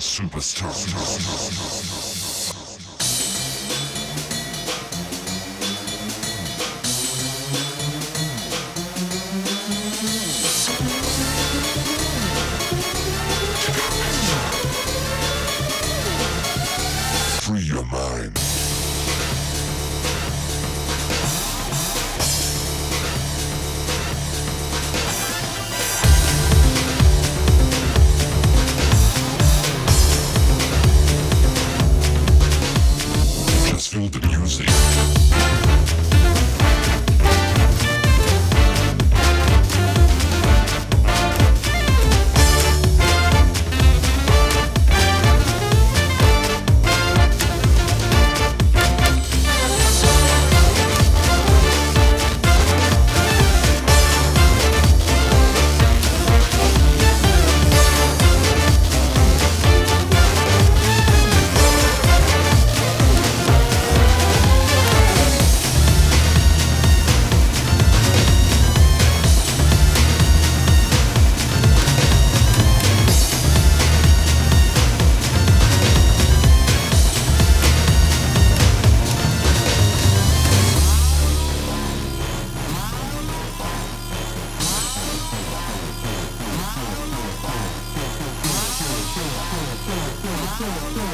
superstar. Cool.